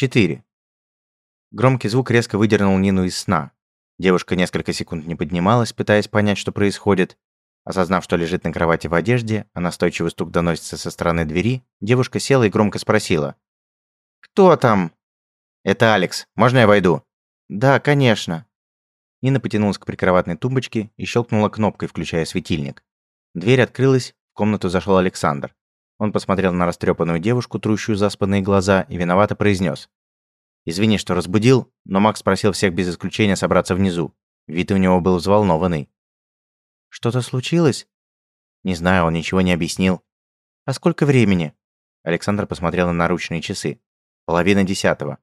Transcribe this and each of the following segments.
Четыре. Громкий звук резко выдернул Нину из сна. Девушка несколько секунд не поднималась, пытаясь понять, что происходит. Осознав, что лежит на кровати в одежде, а настойчивый стук доносится со стороны двери, девушка села и громко спросила. «Кто там?» «Это Алекс. Можно я войду?» «Да, конечно». Нина потянулась к прикроватной тумбочке и щелкнула кнопкой, включая светильник. Дверь открылась, в комнату зашел Александр. Он посмотрел на растрепанную девушку, трущую заспанные глаза, и виновато произнес: «Извини, что разбудил, но Макс просил всех без исключения собраться внизу. Вид у него был взволнованный». «Что-то случилось?» «Не знаю, он ничего не объяснил». «А сколько времени?» Александр посмотрел на наручные часы. «Половина десятого».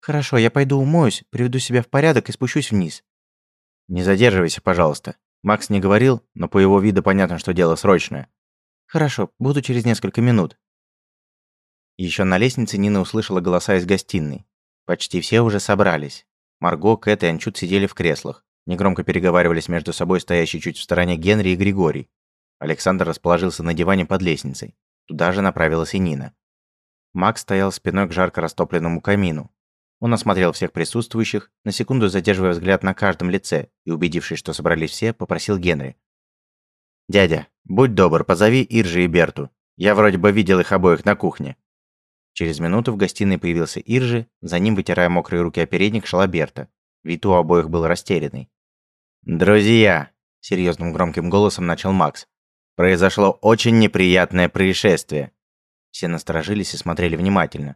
«Хорошо, я пойду умоюсь, приведу себя в порядок и спущусь вниз». «Не задерживайся, пожалуйста». Макс не говорил, но по его виду понятно, что дело срочное. «Хорошо, буду через несколько минут». Еще на лестнице Нина услышала голоса из гостиной. Почти все уже собрались. Марго, Кэт и Анчут сидели в креслах. Негромко переговаривались между собой стоящие чуть в стороне Генри и Григорий. Александр расположился на диване под лестницей. Туда же направилась и Нина. Макс стоял спиной к жарко растопленному камину. Он осмотрел всех присутствующих, на секунду задерживая взгляд на каждом лице, и, убедившись, что собрались все, попросил Генри. «Дядя, будь добр, позови Иржи и Берту. Я вроде бы видел их обоих на кухне». Через минуту в гостиной появился Иржи, за ним, вытирая мокрые руки о передник, шла Берта. Вид у обоих был растерянный. «Друзья!» – серьезным громким голосом начал Макс. «Произошло очень неприятное происшествие». Все насторожились и смотрели внимательно.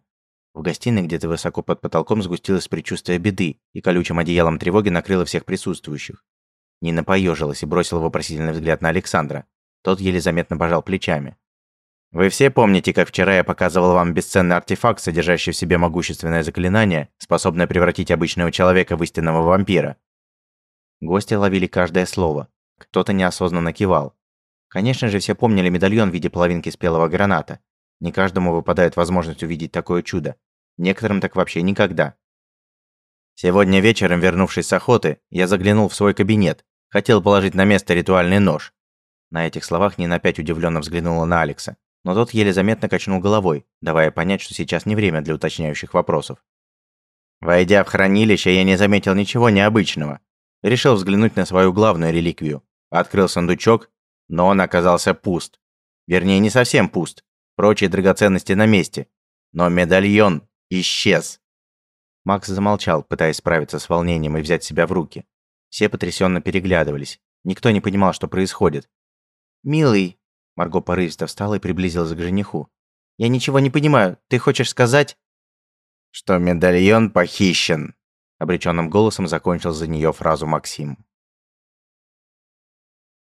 В гостиной где-то высоко под потолком сгустилось предчувствие беды, и колючим одеялом тревоги накрыло всех присутствующих. Нина поежилась и бросила вопросительный взгляд на Александра. Тот еле заметно пожал плечами. «Вы все помните, как вчера я показывал вам бесценный артефакт, содержащий в себе могущественное заклинание, способное превратить обычного человека в истинного вампира?» Гости ловили каждое слово. Кто-то неосознанно кивал. Конечно же, все помнили медальон в виде половинки спелого граната. Не каждому выпадает возможность увидеть такое чудо. Некоторым так вообще никогда. Сегодня вечером, вернувшись с охоты, я заглянул в свой кабинет Хотел положить на место ритуальный нож. На этих словах Нина опять удивленно взглянула на Алекса, но тот еле заметно качнул головой, давая понять, что сейчас не время для уточняющих вопросов. Войдя в хранилище, я не заметил ничего необычного. Решил взглянуть на свою главную реликвию. Открыл сундучок, но он оказался пуст. Вернее, не совсем пуст. Прочие драгоценности на месте. Но медальон исчез. Макс замолчал, пытаясь справиться с волнением и взять себя в руки. Все потрясенно переглядывались. Никто не понимал, что происходит. «Милый!» Марго порывисто встала и приблизилась к жениху. «Я ничего не понимаю. Ты хочешь сказать...» «Что медальон похищен!» Обреченным голосом закончил за нее фразу Максим.